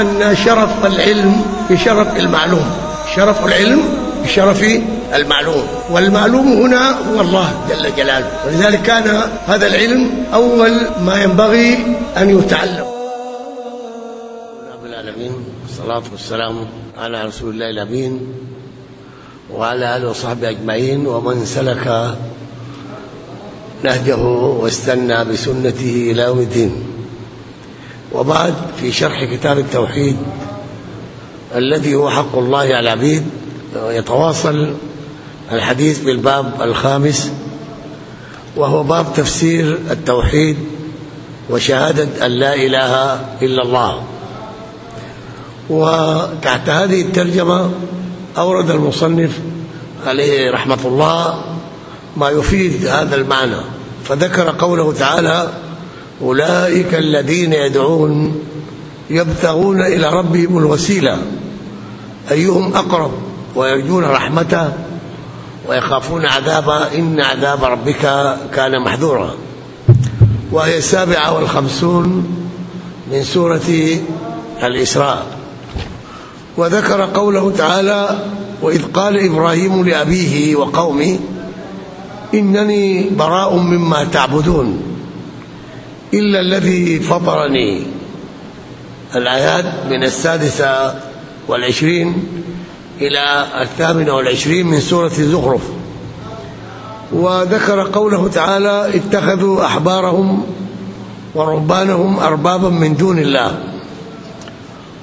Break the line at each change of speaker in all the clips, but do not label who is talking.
أن شرف العلم بشرف المعلوم. شرف العلم بشرف المعلوم. والمعلوم هنا هو الله جل جلاله. ولذلك كان هذا العلم أول ما ينبغي أن يتعلم. رب العالمين والصلاة والسلام على رسول الله الأمين وعلى آله وصحبه أجمعين. ومن سلك نهجه واستنى بسنته إلى يوم الدين. وبعد في شرح كتاب التوحيد الذي هو حق الله على العبيد يتواصل الحديث بالباب الخامس وهو باب تفسير التوحيد وشهادة أن لا إله إلا الله. وتحت هذه الترجمة أورد المصنف عليه رحمة الله ما يفيد هذا المعنى فذكر قوله تعالى أولئك الذين يدعون يبتغون إلى ربهم الوسيلة. أيهم أقرب ويرجون رحمته ويخافون عذابه. إن عذاب ربك كان محذورا. وهي السابعة والخمسون من سورة الإسراء. وذكر قوله تعالى وإذ قال إبراهيم لأبيه وقومه إنني براء مما تعبدون. إلا الذي فطرني. الآيات من السادسة والعشرين إلى الثامنة والعشرين من سورة الزخرف. وذكر قوله تعالى اتخذوا أحبارهم ورهبانهم أربابا من دون الله.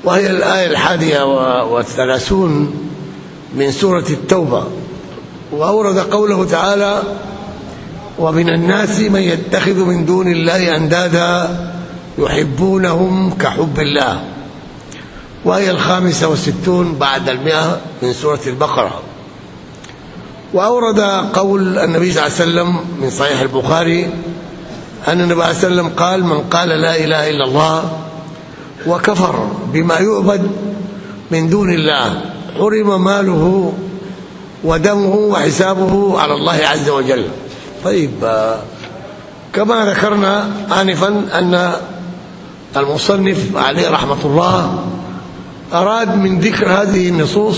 وهي الآية الحادية والثلاثون من سورة التوبة. وأورد قوله تعالى ومن الناس من يتخذ من دون الله أندادا يحبونهم كحب الله. وهي الخامسة والستون بعد المئة من سورة البقرة. وأورد قول النبي صلى الله عليه وسلم من صحيح البخاري أن النبي صلى الله عليه وسلم قال من قال لا إله إلا الله وكفر بما يعبد من دون الله حرم ماله ودمه وحسابه على الله عز وجل. طيب كما ذكرنا آنفا أن المصنف عليه رحمة الله أراد من ذكر هذه النصوص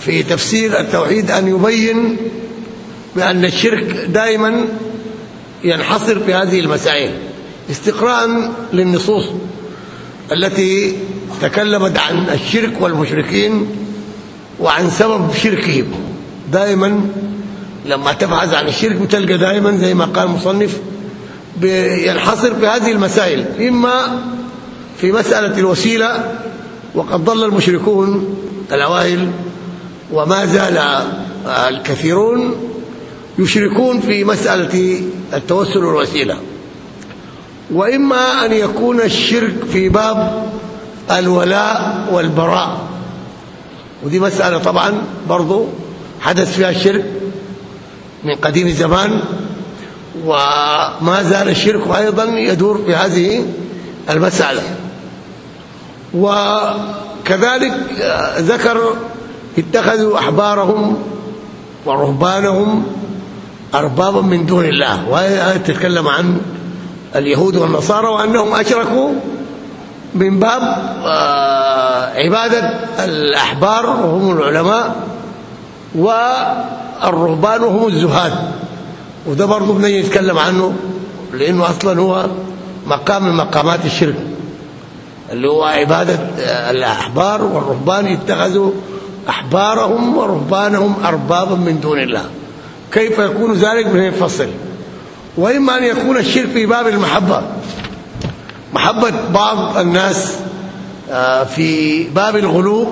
في تفسير التوحيد أن يبين بأن الشرك دائما ينحصر في هذه المسائل استقراء للنصوص التي تكلمت عن الشرك والمشركين وعن سبب شركهم دائما لما تبحث عن الشرك بتلقى دائما زي ما قال المصنف ينحصر في هذه المسائل إما في مسألة الوسيلة وقد ضل المشركون الأوائل وما زال الكثيرون يشركون في مسألة التوسل والوسيلة. وإما أن يكون الشرك في باب الولاء والبراء. ودي مسألة طبعا برضو حدث فيها الشرك من قديم الزمان وما زال الشرك أيضا يدور في هذه المسألة. وكذلك ذكر اتخذوا أحبارهم ورهبانهم أربابا من دون الله. وهي تتكلم عن اليهود والنصارى وأنهم أشركوا من باب عبادة الأحبار وهم العلماء والرهبان وهم الزهاد. وده برضه بنجي نتكلم عنه لأنه أصلا هو مقام من مقامات الشرك. اللي هو عبادة الأحبار والرهبان اتخذوا أحبارهم ورهبانهم أربابا من دون الله. كيف يكون ذلك؟ من يفصل وإما أن يكون الشرك في باب المحبة. محبة بعض الناس في باب الغلو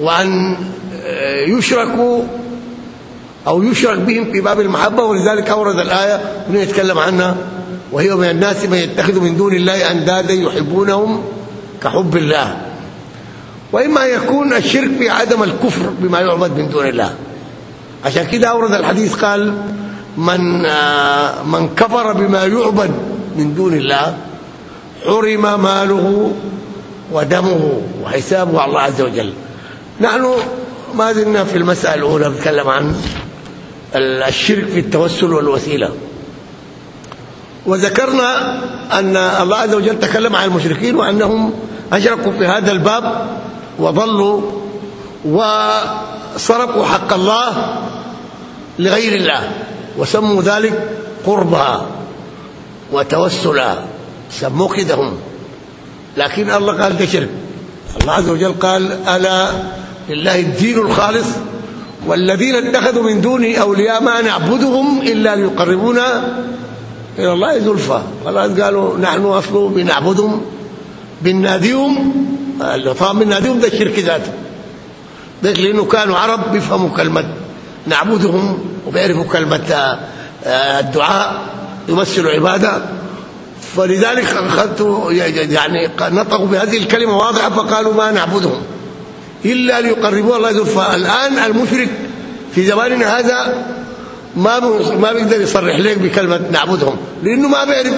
وأن يشركوا أو يشرك بهم في باب المحبة ولذلك أورد الآية ونتكلم عنها وهي من الناس من يتخذ من دون الله أندادا يحبونهم كحب الله. وإما يكون الشرك في عدم الكفر بما يعبد من دون الله. عشان كده أورد الحديث قال من آه، من كفر بما يعبد من دون الله حرم ماله ودمه وحسابه على الله عز وجل. نحن ما زلنا في المسألة الأولى نتكلم عن الشرك في التوسل والوسيلة. وذكرنا أن الله عز وجل تكلم عن المشركين وأنهم أشركوا في هذا الباب وضلوا وصرفوا حق الله لغير الله وسموا ذلك قربا وتوسلا سموه كده هم لكن الله قال ده شرك. الله عز وجل قال ألا لله الدين الخالص والذين اتخذوا من دونه أولياء ما نعبدهم إلا ليقربونا إلى الله زلفى. خلاص قالوا نحن اصله بنعبدهم بناديهم اللي طبعا بناديهم ده الشرك ذاته. ده لأنه كانوا عرب بيفهموا كلمة نعبدهم وبيعرفوا كلمة آه، الدعاء يمثلوا عبادة. فلذلك اخذت يعني نطقوا بهذه الكلمة واضحة فقالوا ما نعبدهم. إلا ليقربوا الله زلفى. الآن المشرك في زماننا هذا ما ما بيقدر يصرح لك بكلمة نعبدهم لأنه ما بيعرف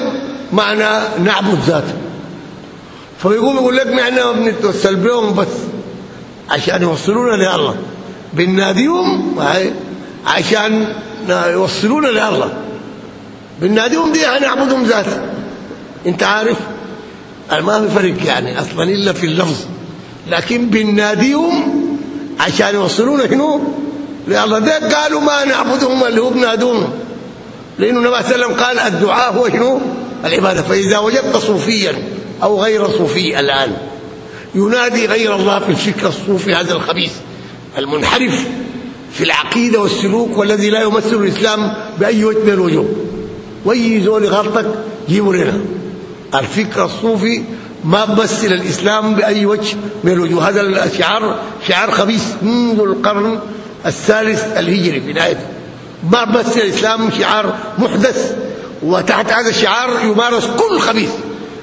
معنى نعبد ذاته. فبيقوم يقول لك إحنا بنتوسل بهم بس. عشان يوصلونا لله بنناديهم عشان يوصلونا لله بنناديهم دي هنعبدهم ذاته. أنت عارف؟ ما في فرق يعني أصلا إلا في اللفظ. لكن بنناديهم عشان يوصلونا هنا لله ده قالوا ما نعبدهم اللي هو بنادوهم لأنه النبي صلى الله عليه وسلم قال الدعاء هو شنو؟ العبادة. فإذا وجدت صوفيا أو غير صوفي الآن ينادي غير الله في الفكر الصوفي هذا الخبيث المنحرف في العقيدة والسلوك والذي لا يمثل الإسلام بأي وجه من الوجوه. واي زول غلطك جيبوا لنا. الفكر الصوفي ما بمثل الإسلام بأي وجه من الوجوه. هذا الشعار شعار خبيث منذ القرن الثالث الهجري بدايته ما بمثل الإسلام شعار محدث. وتحت هذا الشعار يمارس كل خبيث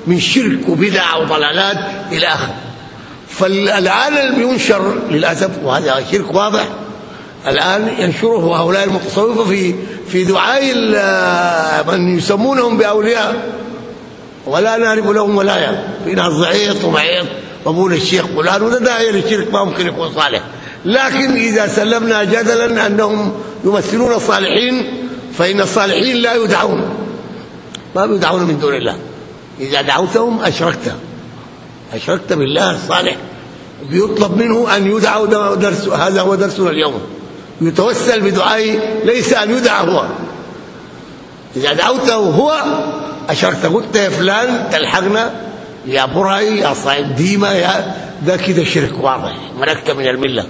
من شرك وبدع وضلالات إلى اخره فالآن بينشر للأسف وهذا شرك واضح الآن ينشره هؤلاء المتصوفة في في دعاء من يسمونهم بأولياء. ولا نعرف لهم ولايه في ناس ضعيف ومعيط وابونا الشيخ فلان وده داعي للشرك ما ممكن يكون صالح. لكن إذا سلمنا جدلا أنهم يمثلون الصالحين فإن الصالحين لا يدعون. ما يدعون من دون الله. إذا دعوتهم أشركت. أشركت بالله الصالح. بيطلب منه أن يدعوا درس هذا هو درسنا اليوم. يتوسل بدعائه ليس أن يدعى هو. إذا دعوته هو اشركت قلت يا فلان تلحقنا يا براي يا صايم ديما يا ده كده شرك واضح. مركت من الملة.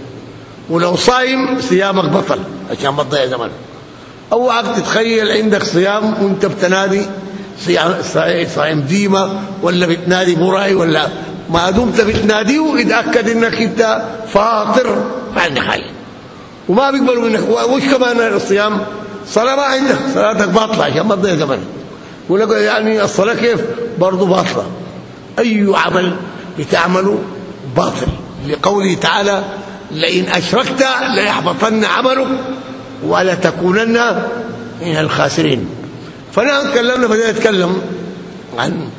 ولو صايم صيامك بطل عشان ما تضيع زمن. اوعك تتخيل عندك صيام وأنت بتنادي صايم ديما ولا بتنادي براي ولا ما دمت بتناديه اتاكد إنك أنت فاطر. ما عندك حاجة. وما بيقبلوا منك. وش كمان الصيام؟ صلاة ما عندك. صلاتك باطلة عشان ما تضيع زمن. يقول يعني الصلاة كيف؟ برضه باطلة. أي عمل بتعمله باطل. لقوله تعالى لئن أشركت ليحبطن عملك ولا تكونن من الخاسرين. فنحن تكلمنا بدأنا نتكلم عن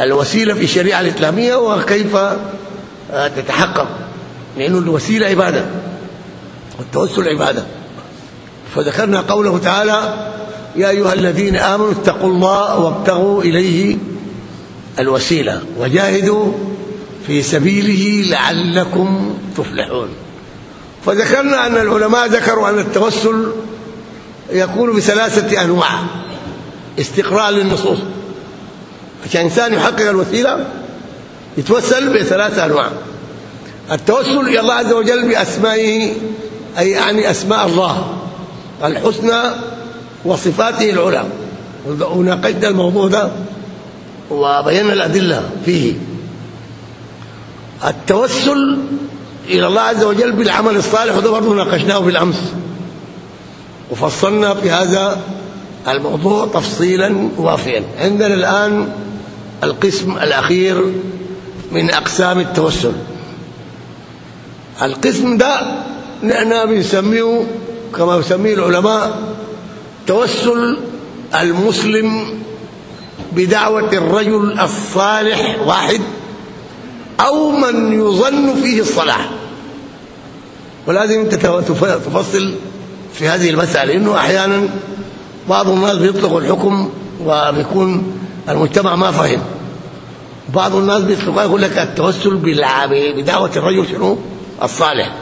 الوسيلة في الشريعة الإسلامية وكيف تتحقق. لأنه الوسيلة عبادة والتوسل عبادة. فذكرنا قوله تعالى يا أيها الذين آمنوا اتقوا الله وابتغوا إليه الوسيلة وجاهدوا في سبيله لعلكم تفلحون. فذكرنا أن العلماء ذكروا أن التوسل يكون بثلاثة أنواع استقراء للنصوص. عشان انسان يحقق الوسيلة يتوسل بثلاثة أنواع. التوسل إلى الله عز وجل بأسمائه أي يعني أسماء الله. الحسنى وصفاته العلى. وناقشنا الموضوع ده وبينا الأدلة فيه. التوسل إلى الله عز وجل بالعمل الصالح وده برضه ناقشناه بالأمس. وفصلنا في هذا الموضوع تفصيلا وافيا عندنا الآن القسم الأخير من أقسام التوسل. القسم ده نحن بنسميه كما يسميه العلماء توسل المسلم بدعوة الرجل الصالح واحد أو من يظن فيه الصلاح. ولازم أنت تفصل في هذه المسألة لأنه أحيانا بعض الناس بيطلقوا الحكم وبيكون المجتمع ما فهم. بعض الناس بيطلقوا يقول لك التوسل بدعوة الرجل شنو؟ الصالح.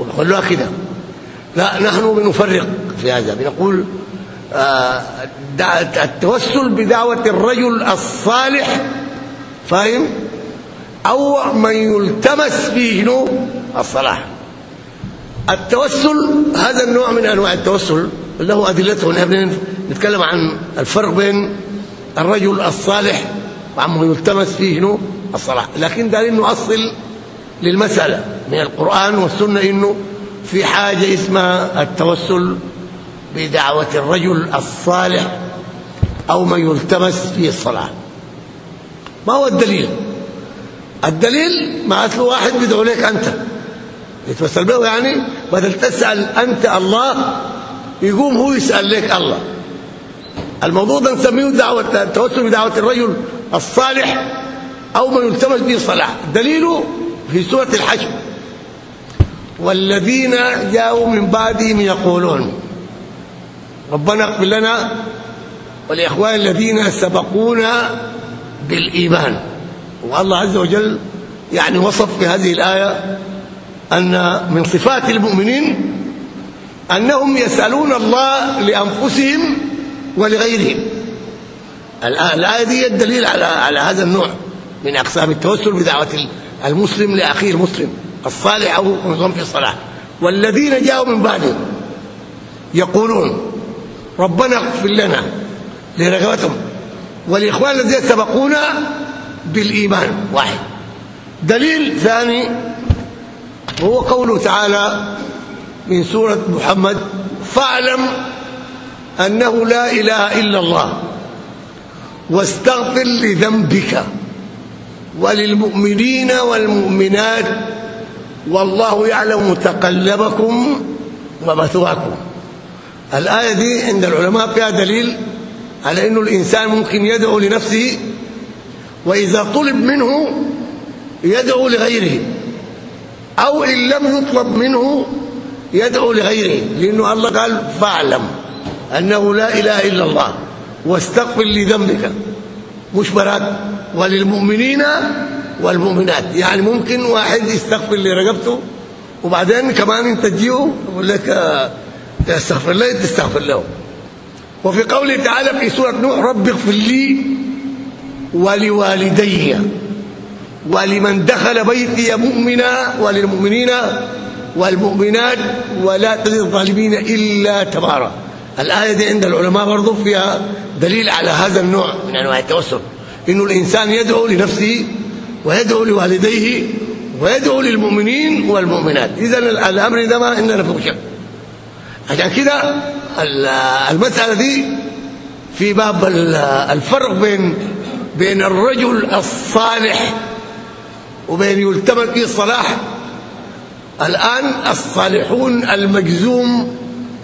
وبيخلوها كده. لا نحن بنفرق في هذا. بنقول التوسل بدعوة الرجل الصالح فاهم؟ أو من يلتمس فيه شنو؟ الصلاح. التوسل هذا النوع من أنواع التوسل له أدلته. نحن نتكلم عن الفرق بين الرجل الصالح وعما يلتمس فيه شنو؟ الصلاح. لكن دارين نؤصل للمسألة من القرآن والسنة إنه في حاجة اسمها التوسل بدعوة الرجل الصالح أو من يلتمس فيه الصلاح ما هو الدليل؟ الدليل ما أصل واحد بيدعو لك أنت. يتوسل به يعني بدل تسأل أنت الله يقوم هو يسأل لك الله. الموضوع ده نسميه دعوه التوسل بدعوة الرجل الصالح أو من يلتمس به الصلاح دليله في سورة الحشر. والذين جاءوا من بعدهم يقولون ربنا اغفر لنا ولاخوان الذين سبقونا بالإيمان. والله عز وجل يعني وصف في هذه الآية أن من صفات المؤمنين أنهم يسألون الله لأنفسهم ولغيرهم. الآية دي الدليل على على هذا النوع من أقسام التوسل بدعوة المسلم لأخيه المسلم الصالح أو نظام في الصلاة. والذين جاءوا من بعدهم يقولون ربنا اغفر لنا لرغبتهم والإخوان الذين سبقونا بالإيمان واحد. دليل ثاني هو قوله تعالى من سورة محمد فاعلم أنه لا إله إلا الله واستغفر لذنبك وللمؤمنين والمؤمنات والله يعلم متقلبكم ومثواكم. الآية دي عند العلماء فيها دليل على إنه الإنسان ممكن يدعو لنفسه وإذا طلب منه يدعو لغيره أو إن لم يطلب منه يدعو لغيره لأنه الله قال فاعلم أنه لا إله إلا الله واستغفر لذنبك مش براد وللمؤمنين والمؤمنات يعني ممكن واحد يستغفر لرقبته وبعدين كمان انت تجيه يقول لك تستغفر له تستغفر له. وفي قوله تعالى في سورة نوح رب اغفر لي ولوالدي ولمن دخل بيتي مؤمنا وللمؤمنين والمؤمنات ولا تزد الظالمين إلا تبارا. الآية دي عند العلماء برضه فيها دليل على هذا النوع من أنواع التوسل. إنه الإنسان يدعو لنفسه ويدعو لوالديه ويدعو للمؤمنين والمؤمنات. اذا الأمر ده ما عندنا فيه شك عشان كده المسألة دي في باب الفرق بين بين الرجل الصالح وبين يلتمس فيه الصلاح. الآن الصالحون المجزوم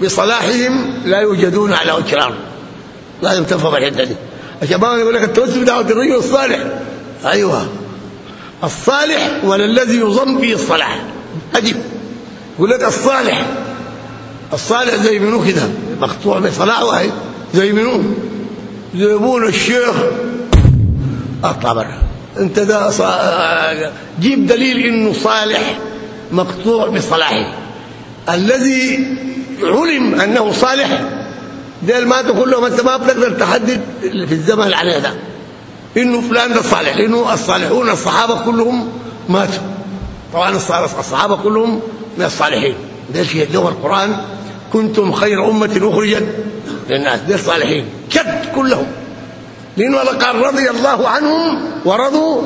بصلاحهم لا يوجدون على وجه الأرض. لازم تفهم الحتة دي. الشباب يقول لك التوسل بدعوة الرجل الصالح. أيوه. الصالح ولا الذي يظن فيه الصلاح؟ اجب يقول لك الصالح الصالح زي منو كده؟ مقطوع بصلاح واحد زي منو؟ زي ابونا الشيخ. اطلع برا. انت ده جيب دليل انه صالح مقطوع بصلاحه الذي علم انه صالح ده ما تقول له انت ما بتقدر تحدد في الزمن عليه ده. انه فلان ده صالح لأنه الصالحون الصحابة كلهم ماتوا. طبعا الصحابة كلهم من الصالحين. ده في لغه القرآن كنتم خير أمة أخرجت للناس. الصالحين كد كلهم. لأنه قال رضي الله عنهم ورضوا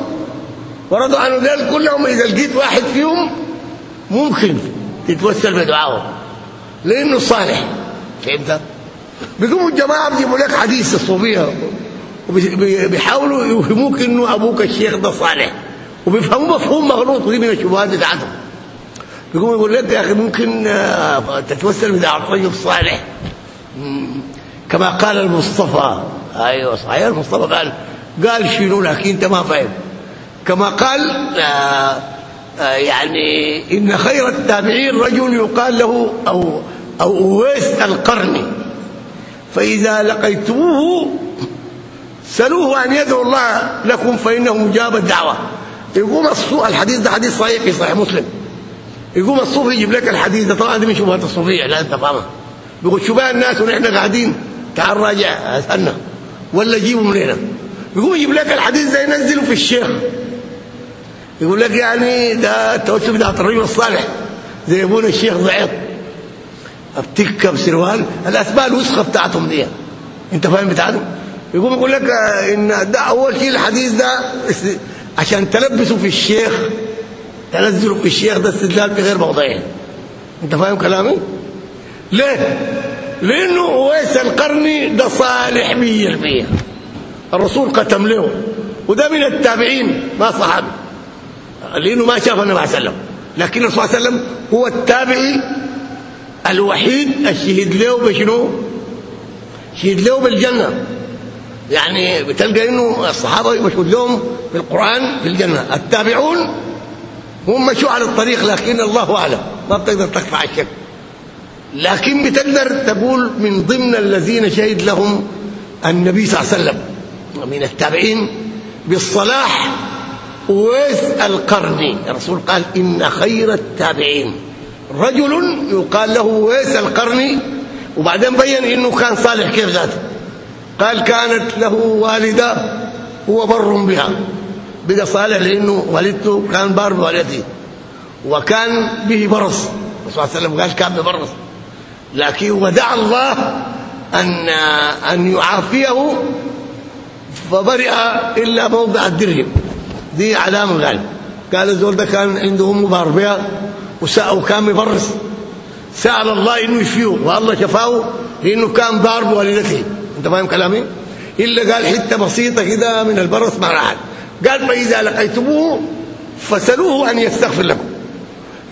ورضوا عنه. ذلك كلهم إذا لقيت واحد فيهم ممكن تتوسل بدعائه. لأنه صالح. فهمت؟ بيقوموا الجماعة بيجيبوا لك حديث الصوفية. وبيحاولوا يفهموك إنه أبوك الشيخ ده صالح. وبيفهموا مفهوم مغلوط. ودي من الشبهات بتاعتهم. بيقوم يقول لك يا أخي ممكن آه، تتوسل بدعوه رجل صالح. كما قال المصطفى. أيوه صحيح المصطفى قال قال شنو لكن أنت ما فاهم. كما قال آه، آه، يعني إن خير التابعين رجل يقال له أو أو أويس القرني. فإذا لقيتموه سلوه ان يدعو الله لكم فإنه مجاب الدعوة. يقوم الصوف الحديث ده حديث صحيح في صحيح مسلم. يقوم الصوفي يجيب لك الحديث ده طبعا دي من شبهات الصوفيه لا أنت فاهمها بيقول شبهة الناس ونحن قاعدين. تعال راجع أسألنا. ولا جيبوا من هنا. يقوم يجيب لك الحديث ده ينزله في الشيخ. يقول لك يعني ده التوسل بتاعت الرجل الصالح. زي ابونا الشيخ ضعيف. بتكه بسروال الأسماء الوسخة بتاعتهم دي. أنت فاهم بتاعتهم؟ يقوم يقول لك إن ده أول شيء الحديث ده عشان تلبسوا في الشيخ. تنزلوا في الشيخ ده استدلال بغير موضعي انت فاهم كلامي؟ ليه؟ لأنه أويس القرني ده صالح 100% الرسول قتم له وده من التابعين ما صحابي. لأنه ما شاف النبي صلى الله عليه وسلم. لكن الرسول صلى الله عليه وسلم هو التابعي الوحيد الشهيد له بشنو؟ شهيد له بالجنة. يعني بتلقى إنه الصحابة مشهود لهم بالقرآن في الجنة. التابعون هم مشوا على الطريق لكن الله أعلم. ما بتقدر تقطع الشك لكن بتقدر تقول من ضمن الذين شهد لهم النبي صلى الله عليه وسلم من التابعين بالصلاح ويس القرني. الرسول قال إن خير التابعين. رجل يقال له ويس القرني وبعدين بين إنه كان صالح كيف ذاته. قال كانت له والدة هو بر بها. بقى صالح لأنه والدته كان بار بوالدته وكان به برص. الرسول صلى الله عليه وسلم قال كان ببرص. لكن ودع الله أن أن يعافيه فبرئ إلا موضع الدرهم. دي علامه قال قال الزول ده كان عنده أم بار بها وكان مبرص سأل الله إنه يشفيه والله شفاه لأنه كان بار بوالدته. أنت فاهم كلامي؟ إلا قال حتة بسيطة كده من البرص ما راحت. قال فاذا لقيتموه فسلوه أن يستغفر لكم.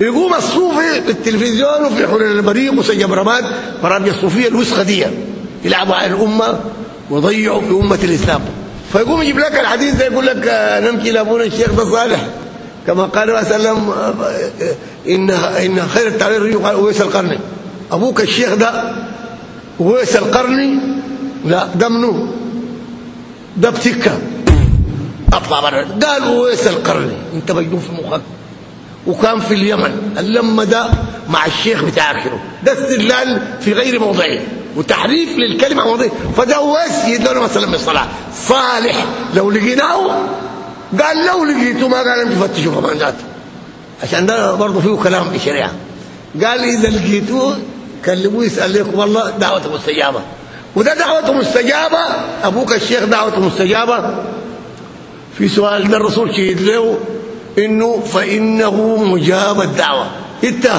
يقوم الصوفي في التلفزيون وفي حول البريق وسجب رماد برامج الصوفية الوسخة دي. يلعبوا على الأمة ويضيعوا في أمة الإسلام. فيقوم يجيب لك الحديث ده يقول لك نمشي لابونا الشيخ ده صالح. كما قال صلى الله عليه وسلم إن إن خير التعبير قال اويس القرني أبوك الشيخ ده اويس القرني لا ده منو؟ ده بتكه أطلع برا. قال اويس القرني أنت مجنون في مخك. وكان في اليمن. اللمة ده مع الشيخ بتاع آخره. ده استدلال في غير موضعه. وتحريف للكلمة موضعه. فده اويس يدلنا مثلا بالصلاه صالح. لو لقيناه قال لو لقيته ما قال أنتوا فتشوا كمان ذاته عشان ده برضه فيه كلام في الشريعة. قال إذا لقيتوه كلموه يسأل لكم والله دعوته مستجابه وده دعوته مستجابه أبوك الشيخ دعوته مستجابه في سؤال ده الرسول شهد له إنه فإنه مجاب الدعوة. إنت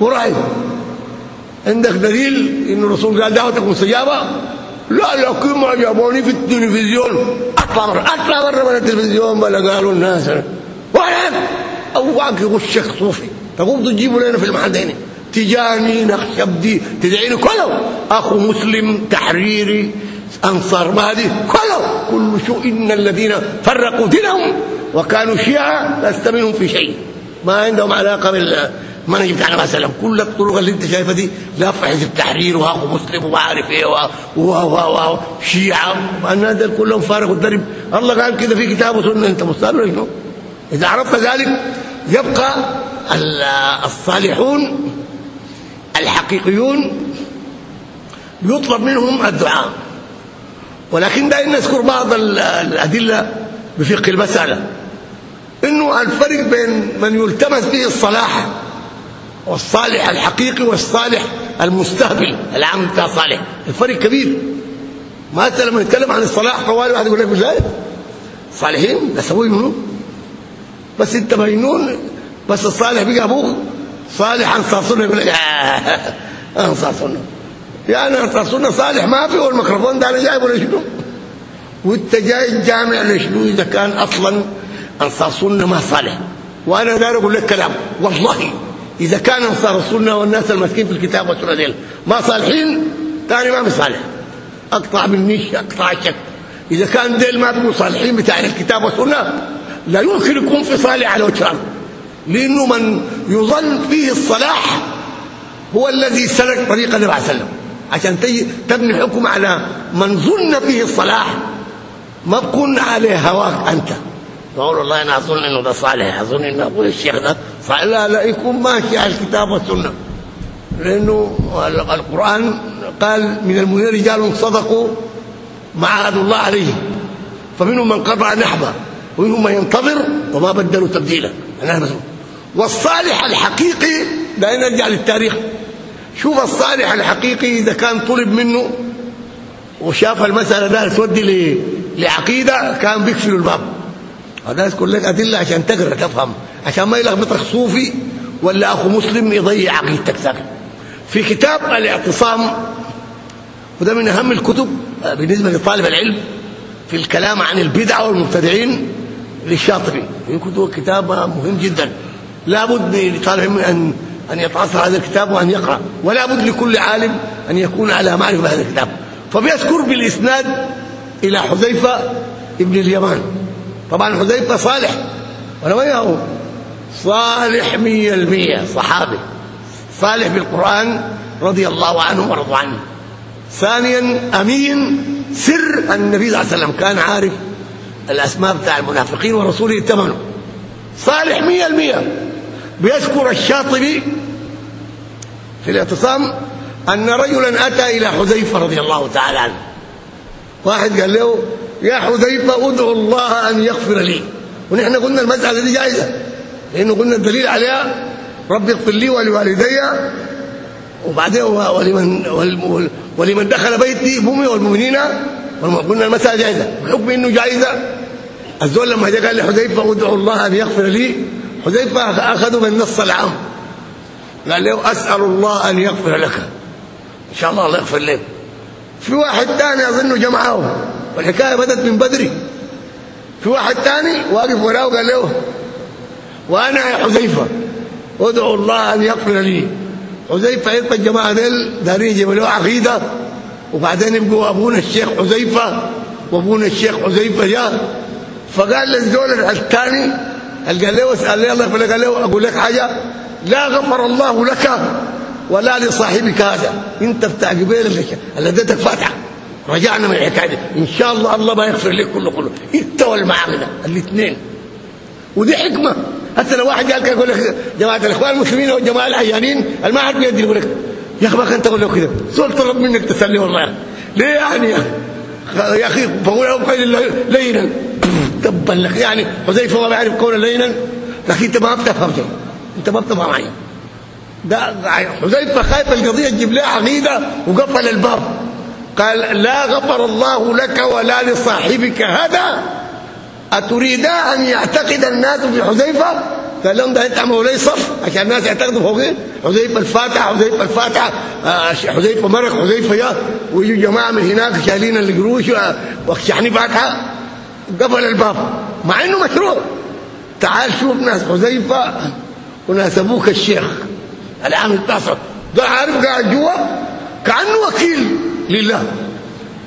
ورايك عندك دليل إن الرسول قال دعوتك مستجابة؟ لا لكن ما جابوني في التلفزيون. أطلع بره أطلع بره من التلفزيون بلا قالوا الناس. وين اوعك يغشك صوفي تقوم تجيبوا لنا في المحل تجاني نخشبدي تدعيني كله. أخو مسلم تحريري أنصار مهدي كله كل شو إن الذين فرقوا دينهم وكانوا شيعا لست منهم في شيء. ما عندهم علاقة بال ما نجيب تعالى مثلا كل الطرق اللي أنت شايفها دي لا في حزب التحرير واخو مسلم وما عارف إيه و و و شيعة. الناس دول كلهم فارغوا الدرب. الله قال كده في كتاب وسنة. أنت مستعد ولا شنو؟ إذا عرفت ذلك يبقى الصالحون الحقيقيون يطلب منهم الدعاء. ولكن دائما نذكر بعض الأدلة بفقه المسألة. إنه الفرق بين من يلتمس به الصلاح والصالح الحقيقي والصالح المستهبل. العام بتاع صالح. الفرق كبير. انت لما نتكلم عن الصلاح طوال واحد يقول لك لا صالحين أسوي منه بس أنت مجنون بس الصالح بقى أبوك صالح أنصار سنة يقول لك أنصار سنة. يعني سنه صالح ما في والميكروفون ده أنا جايبه لشنو وانت جاي الجامع لشنو إذا كان أصلا أنصار سنة ما صالح. وأنا داير أقول لك كلام والله إذا كان أنصار السنة والناس الماسكين في الكتاب والسنة ديل ما صالحين ثاني ما بصالح أقطع بالنيش أقطع الشك إذا كان ديل ما بيكونوا صالحين بتاع الكتاب والسنة لا يمكن يكون في صالح على وجه الأرض. لأنه من يظن فيه الصلاح هو الذي سلك طريق النبي عليه وسلم. عشان تبني حكم على من ظن فيه الصلاح. ما بكون عليه هواك أنت. تقول والله أنا أظن إنه ده صالح. أظن إن ابو الشيخ ده صالح. لا لا يكون ماشي على الكتاب والسنة. لأنه القرآن قال من المؤمنين رجال صدقوا ما عهد الله عليه. فمنهم من قطع نحبه ومنهم من ينتظر وما بدلوا تبديلا. والصالح الحقيقي لا نرجع للتاريخ. شوف الصالح الحقيقي إذا كان طلب منه وشاف المسألة ده تودي لعقيدة كان بيقفلوا الباب. هذا يذكر لك أدلة عشان تقرأ تفهم. عشان ما يلخبطك صوفي ولا أخو مسلم يضيع عقيدتك ساكن في كتاب الاعتصام وده من أهم الكتب بالنسبة لطالب العلم في الكلام عن البدع والمبتدعين للشاطبي. كتب كتاب مهم جدا. لابد لطالب العلم أن أن يتعصر هذا الكتاب وأن يقرأ. ولا بد لكل عالم أن يكون على معرفة بهذا الكتاب. فبيذكر بالإسناد إلى حذيفة ابن اليمان. طبعا حذيفة صالح. ولا هو صالح 100% صحابي. صالح بالقرآن رضي الله عنه ورضوا عنه. ثانيا أمين سر النبي صلى الله عليه وسلم. كان عارف الأسماء بتاع المنافقين ورسوله ائتمنوا صالح 100% بيذكر الشاطبي في الاعتصام أن رجلا أتى إلى حذيفة رضي الله تعالى عنه. واحد قال له يا حذيفة ادعو الله أن يغفر لي. ونحن قلنا المسألة دي جائزة لأنه قلنا الدليل عليها ربي اغفر لي ولوالدي وبعدين ولمن ولمن دخل بيتي امي والمؤمنين. قلنا المسألة جائزة بحكم إنه جائزة. الزول لما جاء قال لحذيفة ادعو الله أن يغفر لي. حذيفه أخذوا من النص العام. قال له أسأل الله أن يغفر لك. إن شاء الله الله يغفر لك. في واحد ثاني اظنه جمعه. والحكاية بدت من بدري. في واحد ثاني واقف وراه قال له وأنا يا حذيفة أدعو الله أن يغفر لي. حذيفة يبقى الجماعة دول دارين يجيبوا له عقيدة. وبعدين يبقوا أبونا الشيخ حذيفة وأبونا الشيخ حذيفة جاء. فقال للزول الثاني قال له اسال لي الله قال له أقول لك حاجة لا غفر الله لك ولا لصاحبك هذا. انت بتاع قبيل اللي اديتك فاتحه رجعنا من الحكاية دي. إن شاء الله الله ما يغفر لك كله كله. إنت والمعاملة الاثنين. ودي حكمة. حتى لو واحد قال يقول لك جماعة الإخوان المسلمين والجماعة العيانين ما حد بيدي يقول لك. يا أخي انت تقول له كده. سؤال طلب منك تسلي والله. ليه يعني يا أخي؟ فقول لهم خير لينا تبا لك. يعني حذيفة ما بيعرف قولا لينا لكن أنت ما بتفهم شيء أنت ما بتفهم معي ده حذيفة خايف القضية تجيب لها عقيدة وقفل الباب. قال لا غفر الله لك ولا لصاحبك هذا. اتريدا أن يعتقد الناس في حذيفة؟ قال لهم ده أنت لي صف عشان الناس يعتقدوا فوقين حذيفة الفاتحة حذيفة الفاتحة. حذيفة مرق حذيفة يا. ويجوا جماعة من هناك شايلين القروش وشحني فاتحه قفل الباب مع إنه مشروع. تعال شوف ناس حذيفة وناس أبوك الشيخ. العام التاسع ده عارف قاعد جوا؟ كأنه وكيل لله.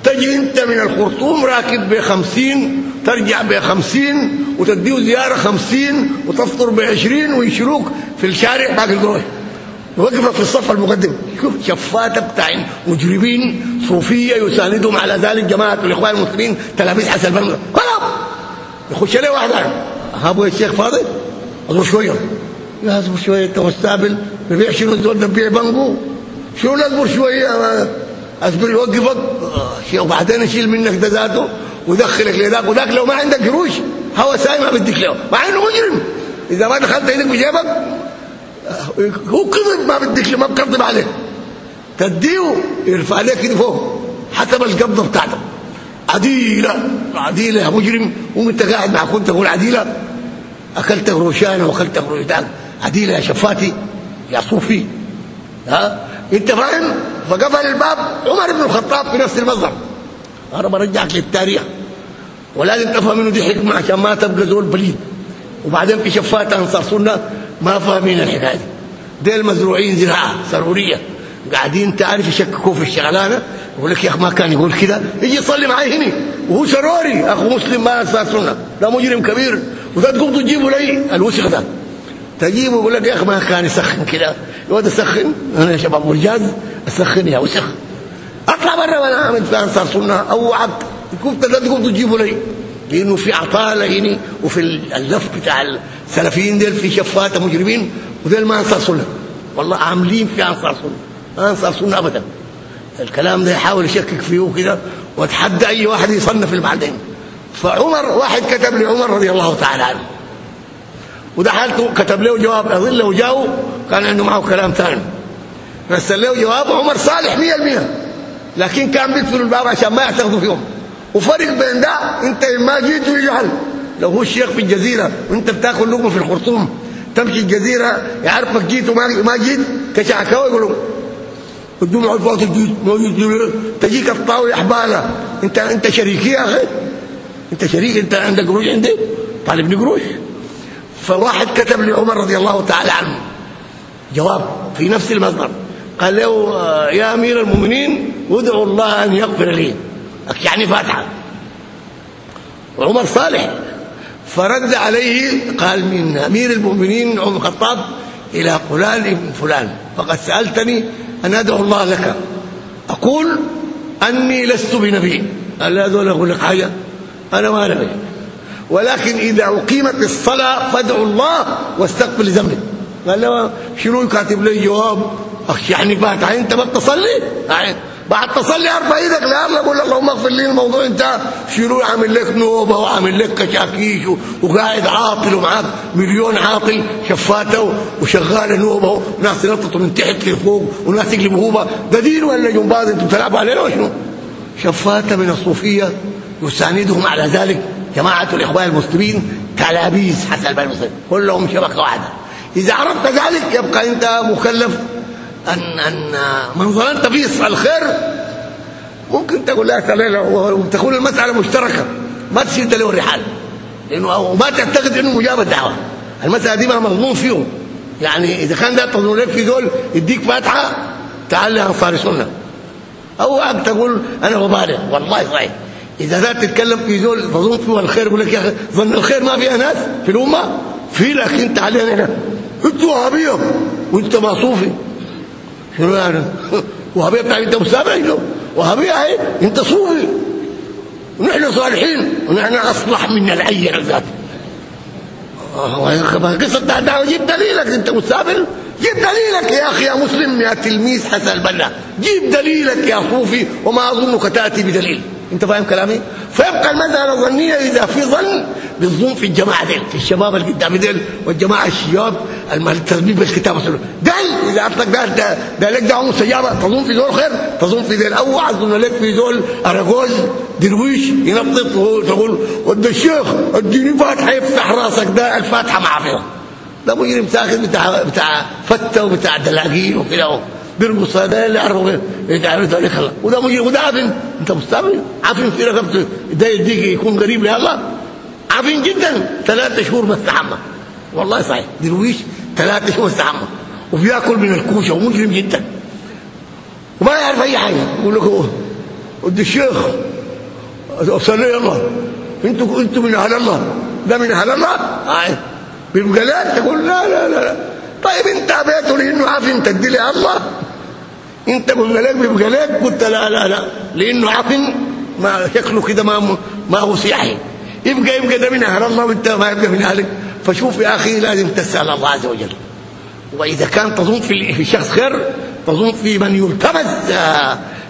تجي أنت من الخرطوم راكب ب 50 ترجع ب 50 وتديه زيارة 50 وتفطر ب 20 ويشروك في الشارع باقي القروش وقفك في الصف المقدم. شوف شفاته بتاع مجرمين صوفية يساندهم على ذلك جماعة الإخوان المسلمين تلاميذ حسن البنا قلب يخش لي واحد ابو الشيخ فاضي اصبر شوية. يا اصبر شوية انت مستقبل ببيع شنو الزول؟ ده بيبيع بانجو شو اصبر شوية؟ اصبر يوقفك. وبعدين اشيل منك ده ذاته ودخلك لذاك وذاك لو ما عندك قروش هو ساي ما بدك له. مع إنه مجرم. إذا ما دخلت إيدك بجيبك هو كذب ما بدك ما بكذب عليه تديه يرفع عليك كده فوق حسب القبضة بتاعتك عديلة عديلة يا مجرم. وانت قاعد مع كنت تقول عديلة؟ اكلت قروشان واكلت قروشان عديلة يا شفاتي يا صوفي. ها؟ انت فاهم؟ فقفل الباب. عمر بن الخطاب في نفس المصدر. أنا برجعك للتاريخ. ولازم تفهم إنه دي حكمة عشان ما تبقى زول بليد. وبعدين في شفات أنصار سنة ما فاهمين الحكاية. دي ديل مزروعين زراعة سرورية. قاعدين تعرف يشككوا في الشغلانة. يقول لك يا أخي ما كان يقول كده يجي يصلي معي هنا وهو سروري. أخو مسلم ما انصار سنه ده مجرم كبير. وده تقوم تجيبوا لي الوسخ ده تجيبه يقول لك يا أخي ما كان يسخن كده يقعد يسخن أنا يا شباب مرجاز أسخن يا وسخ. أطلع برا. وأنا اعمل في انصار سنة. أو عبد تقوم تجيبوا لي. لأنه في عطاله هنا وفي اللف بتاع السلفيين ديل في شفات مجرمين وديل ما أنصار سنة. والله عاملين في أنصار سنة. ما أنصار سنة ابدا. الكلام ده يحاول يشكك فيه كده واتحدى أي واحد يصنف بعدين فعمر واحد كتب لعمر رضي الله تعالى عنه. وده حالته كتب له جواب اظن لو جاوا كان عنده معه كلام ثاني. رسل له جواب عمر صالح 100% لكن كان بيقفل الباب عشان ما يعترضوا فيهم. وفرق بين ده انت ما جيت ويجعل لو هو الشيخ في الجزيرة وانت بتاكل لقمة في الخرطوم تمشي الجزيرة يعرفك جيت وما ما جيت كشعكاوي يقولوا الجمعه الفاضل جيت ما جيت تجيك الطاولة حباله انت انت شريكي يا أخي. انت شريك انت عندك قروش عندي؟ طالبني قروش. فواحد كتب لعمر رضي الله تعالى عنه. جواب في نفس المصدر. قال له يا أمير المؤمنين ادعوا الله أن يغفر لي. يعني فاتحة. وعمر صالح فرد عليه قال من أمير المؤمنين عمر الخطاب إلى فلان ابن فلان فقد سألتني أن أدعو الله لك. أقول أني لست بنبي. قال لا دول أقول لك حاجة. أنا ما نبي. ولكن إذا أقيمت الصلاة فادعوا الله واستغفر لذنبك قال له شنو كاتب لي جواب؟ يعني فاتح أنت ما تصلي بعد تصلي ارفع إيدك لله أقول اللهم اغفر لي الموضوع انت شنو عامل لك نوبة وعامل لك كشاكيش وقاعد عاطل ومعاك مليون عاطل شفاته وشغالة نوبة وناس ينططوا من تحت لفوق وناس يقلبوا هوبة. ده دين ولا جنباز أنتوا بتلعبوا عليه شنو؟ شفاته من الصوفية يساندهم على ذلك جماعة الإخوان المسلمين تلابيس حسن البني المسلمين كلهم شبكة واحدة. إذا عرفت ذلك يبقى أنت مكلف. ان ان من ظننت فيه الخير. ممكن تقول لا تعالى وتكون المسألة مشتركة ما تشد له الرحال لأنه ما تعتقد إنه مجاب الدعوة. المسألة دي ما مضمون فيهم. يعني إذا كان ده تظن لك في دول يديك فاتحة تعال لانصار سنة. أو تقول أنا مبالغ والله صحيح. إذا ذات تتكلم في دول تظن فيه الخير يقول لك يا أخي ظن الخير ما فيها ناس في الأمة؟ في لكن تعال هنا. انت وهابيه وانت ما صوفي. شنو يعني وهابيه بتاع انت مستابع له وهابيه اهي انت صوفي. ونحن صالحين ونحن أصلح من العين ذات قصة بتاع الدعوه جيب دليلك انت مستابل جيب دليلك يا أخي يا مسلم يا تلميذ حسن البنا. جيب دليلك يا صوفي وما أظنك تأتي بدليل. انت فاهم كلامي؟ فيبقى المساله ظنيه إذا في ظن بالظن في الجماعة ديل في الشباب اللي قدام ديل والجماعة الشياب الملتزمين بالكتاب والسنة. دل إذا اطلق ده ده, ده لك دعوة مستجابه تظن في ذول خير تظن في ذول أو أظن لك في ذول اراجوز درويش ينطط تقول ود الشيخ اديني فاتحة يفتح راسك ده الفاتحة ما فيها ده مجرم ساخن بتاع بتاع فتة وبتاع دلاقين وكده بيرقص هذا اللي عرفوا يتعرف ذلك الله. وده مجرم وده عافن أنت مستعمل؟ عافن في رقبته. ده يديك يكون قريب لله. عافين جدا. ثلاثة شهور مستحمى. والله صحيح. درويش ثلاثة شهور مستحمى. وبياكل من الكوشة ومجرم جدا. وما يعرف أي حاجة. يقول لك ودي الشيخ. صلي الله. أنتوا أنتوا من أهل الله. ده من أهل الله. آه. بالقلال تقول لا لا لا طيب إنت بيته لأنه عارف انت تدي لي الله. إنت قلنا لك بقلال قلت لا لا لا. لأنه عفن ما شكله كده ما ما هو سياحي. يبقى يبقى ده من أهل الله وانت ما يبقى من أهلك. فشوف يا أخي لازم تسأل الله عز وجل. وإذا كان تظن في في شخص خير تظن في من يلتمس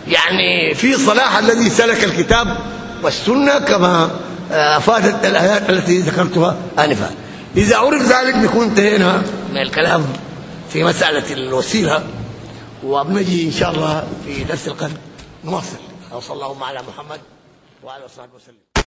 يعني في صلاح الذي سلك الكتاب والسنة كما أفادت الآيات التي ذكرتها آنفا. إذا عرف ذلك بيكون انتهينا من الكلام في مسألة الوسيلة. وبنجي إن شاء الله في درس القلب نواصل. وصلى اللهم على محمد وعلى اله وصحبه وسلم